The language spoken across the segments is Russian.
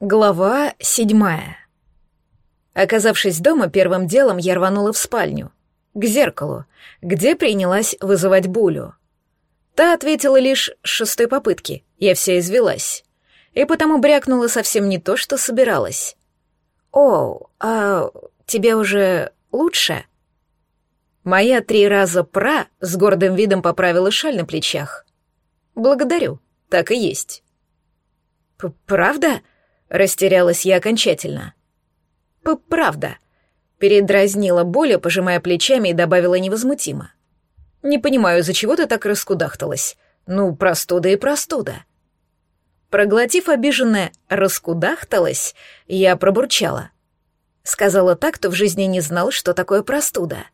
Глава седьмая. Оказавшись дома, первым делом я рванула в спальню, к зеркалу, где принялась вызывать Булю. Та ответила лишь с шестой попытки, я вся извелась, и потому брякнула совсем не то, что собиралась. «О, а тебе уже лучше?» Моя три раза пра с гордым видом поправила шаль на плечах. «Благодарю, так и есть». «Правда?» Растерялась я окончательно. «Правда», — передразнила Боля, пожимая плечами и добавила невозмутимо. «Не понимаю, из-за чего ты так раскудахталась? Ну, простуда и простуда». Проглотив обиженное «раскудахталась», я пробурчала. Сказала так, кто в жизни не знал, что такое простуда.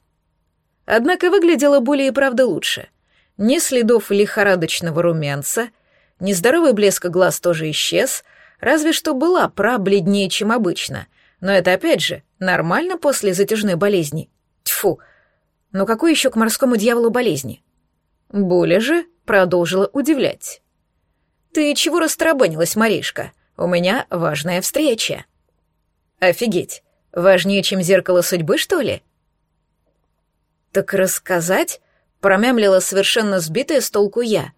Однако выглядела более и правда лучше. Ни следов лихорадочного румянца, нездоровый блеск глаз тоже исчез, Разве что была пра бледнее, чем обычно. Но это, опять же, нормально после затяжной болезни. Тьфу. Но какой еще к морскому дьяволу болезни? Буля же продолжила удивлять. «Ты чего расторобанилась, Маришка? У меня важная встреча». «Офигеть! Важнее, чем зеркало судьбы, что ли?» «Так рассказать?» — промямлила совершенно сбитая с толку я.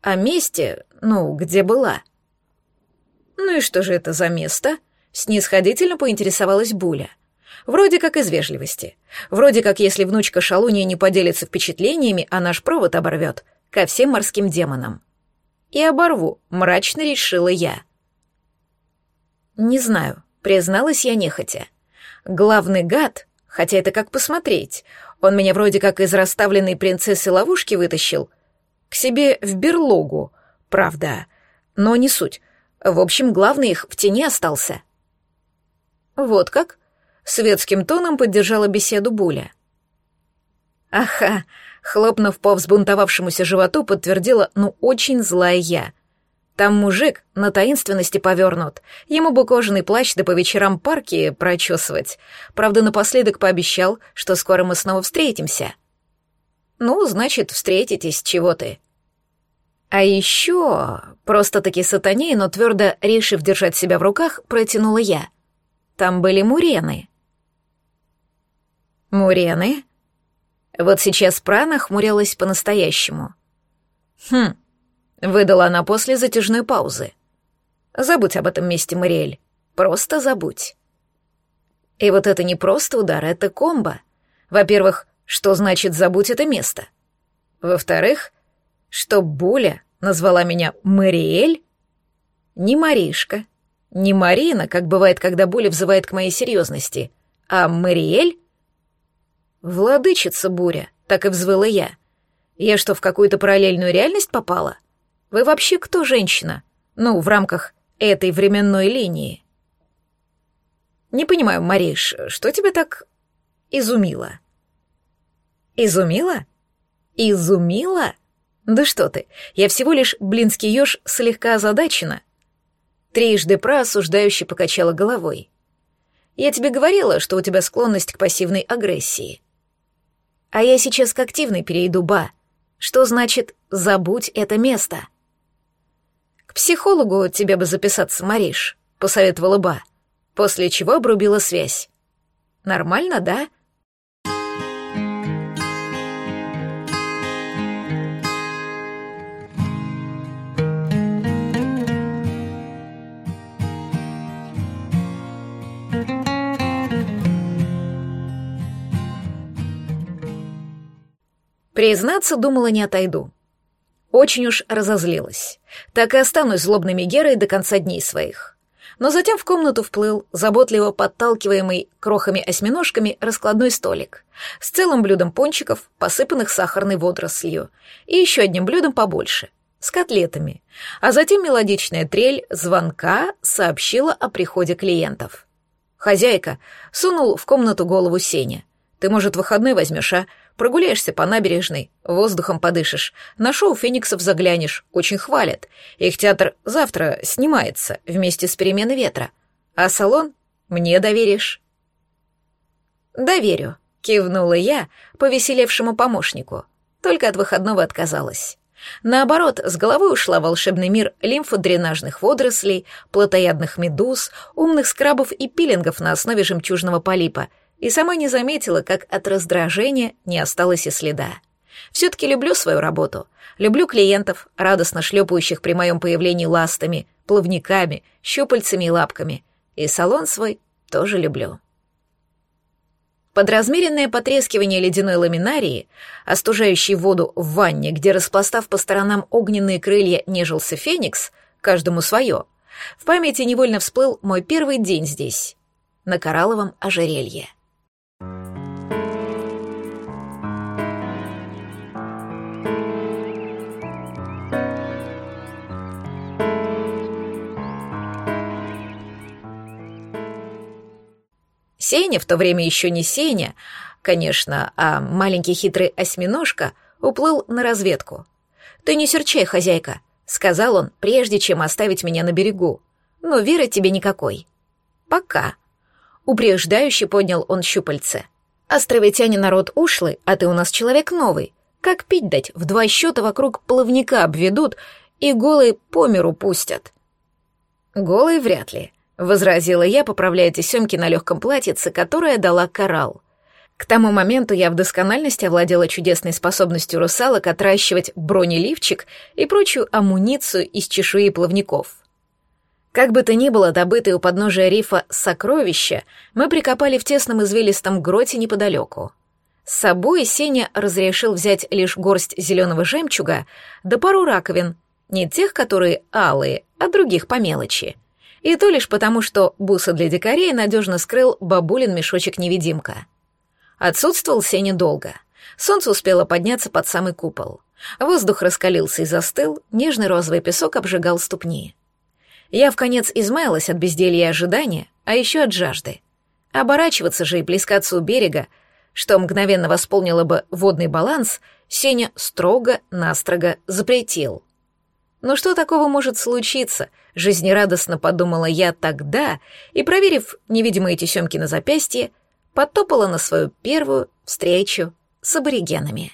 «О месте, ну, где была?» «Ну и что же это за место?» — снисходительно поинтересовалась Буля. Вроде как из вежливости. Вроде как если внучка Шалунья не поделится впечатлениями, а наш провод оборвет ко всем морским демонам. И оборву, мрачно решила я. Не знаю, призналась я нехотя. Главный гад, хотя это как посмотреть, он меня вроде как из расставленной принцессы ловушки вытащил, к себе в берлогу, правда, но не суть. В общем, главный их в тени остался. Вот как? Светским тоном поддержала беседу Буля. Ага, хлопнув по взбунтовавшемуся животу, подтвердила, ну, очень злая я. Там мужик на таинственности повернут. Ему бы кожаный плащ да по вечерам парки прочесывать. Правда, напоследок пообещал, что скоро мы снова встретимся. Ну, значит, встретитесь, чего ты. А еще, просто-таки сатаней, но твердо решив держать себя в руках, протянула я. Там были мурены. Мурены? Вот сейчас Прана хмурилась по-настоящему. Хм, выдала она после затяжной паузы. Забудь об этом месте, Мариэль. Просто забудь. И вот это не просто удар, это комбо. Во-первых, что значит «забудь это место»? Во-вторых, что Буля назвала меня Мариэль? Не Маришка, не Марина, как бывает, когда Буля взывает к моей серьезности, а Мариэль? Владычица буря, так и взвыла я. Я что, в какую-то параллельную реальность попала? Вы вообще кто женщина? Ну, в рамках этой временной линии. Не понимаю, Мариш, что тебя так изумило? Изумило? Изумило? Да что ты, я всего лишь блинский еж слегка озадачена. Трижды про осуждающе покачала головой. Я тебе говорила, что у тебя склонность к пассивной агрессии. А я сейчас к активной перейду, ба. Что значит «забудь это место»? К психологу тебе бы записаться, Мариш, посоветовала ба, после чего обрубила связь. Нормально, да? — Признаться, думала, не отойду. Очень уж разозлилась. Так и останусь злобной Мегерой до конца дней своих. Но затем в комнату вплыл, заботливо подталкиваемый крохами-осьминожками, раскладной столик с целым блюдом пончиков, посыпанных сахарной водорослью, и еще одним блюдом побольше, с котлетами. А затем мелодичная трель звонка сообщила о приходе клиентов. «Хозяйка», — сунул в комнату голову Сеня. «Ты, может, выходной возьмешь, а? Прогуляешься по набережной, воздухом подышишь, на шоу фениксов заглянешь, очень хвалят. Их театр завтра снимается вместе с переменой ветра. А салон мне доверишь?» «Доверю», — кивнула я повеселевшему помощнику. Только от выходного отказалась. Наоборот, с головой ушла волшебный мир лимфодренажных водорослей, плотоядных медуз, умных скрабов и пилингов на основе жемчужного полипа, и сама не заметила, как от раздражения не осталось и следа. Все-таки люблю свою работу. Люблю клиентов, радостно шлепающих при моем появлении ластами, плавниками, щупальцами и лапками. И салон свой тоже люблю. Под размеренное потрескивание ледяной ламинарии, остужающей воду в ванне, где, распластав по сторонам огненные крылья, нежился феникс, каждому свое, в памяти невольно всплыл мой первый день здесь, на коралловом ожерелье. Сеня, в то время еще не Сеня, конечно, а маленький хитрый осьминожка уплыл на разведку. «Ты не серчай, хозяйка», — сказал он, прежде чем оставить меня на берегу. «Но веры тебе никакой». «Пока». Упреждающе поднял он щупальце. «Островитяне народ ушлый, а ты у нас человек новый. Как пить дать? В два счета вокруг плавника обведут и голый по миру пустят». «Голый вряд ли», — возразила я, поправляя тесемки на легком платьице, которое дала коралл. К тому моменту я в доскональности овладела чудесной способностью русалок отращивать бронеливчик и прочую амуницию из чешуи плавников. Как бы то ни было, добытые у подножия рифа сокровища мы прикопали в тесном извилистом гроте неподалеку. С собой Сеня разрешил взять лишь горсть зеленого жемчуга да пару раковин, не тех, которые алые, а других по мелочи. И то лишь потому, что буса для дикарей надежно скрыл бабулин мешочек-невидимка. Отсутствовал Сеня долго. Солнце успело подняться под самый купол. Воздух раскалился и застыл, нежный розовый песок обжигал ступни. Я в конец измаялась от безделья и ожидания, а еще от жажды. Оборачиваться же и плескаться у берега, что мгновенно восполнило бы водный баланс, Сеня строго-настрого запретил — но что такого может случиться? Жизнерадостно подумала я тогда и, проверив невидимые тесемки на запястье, потопала на свою первую встречу с аборигенами.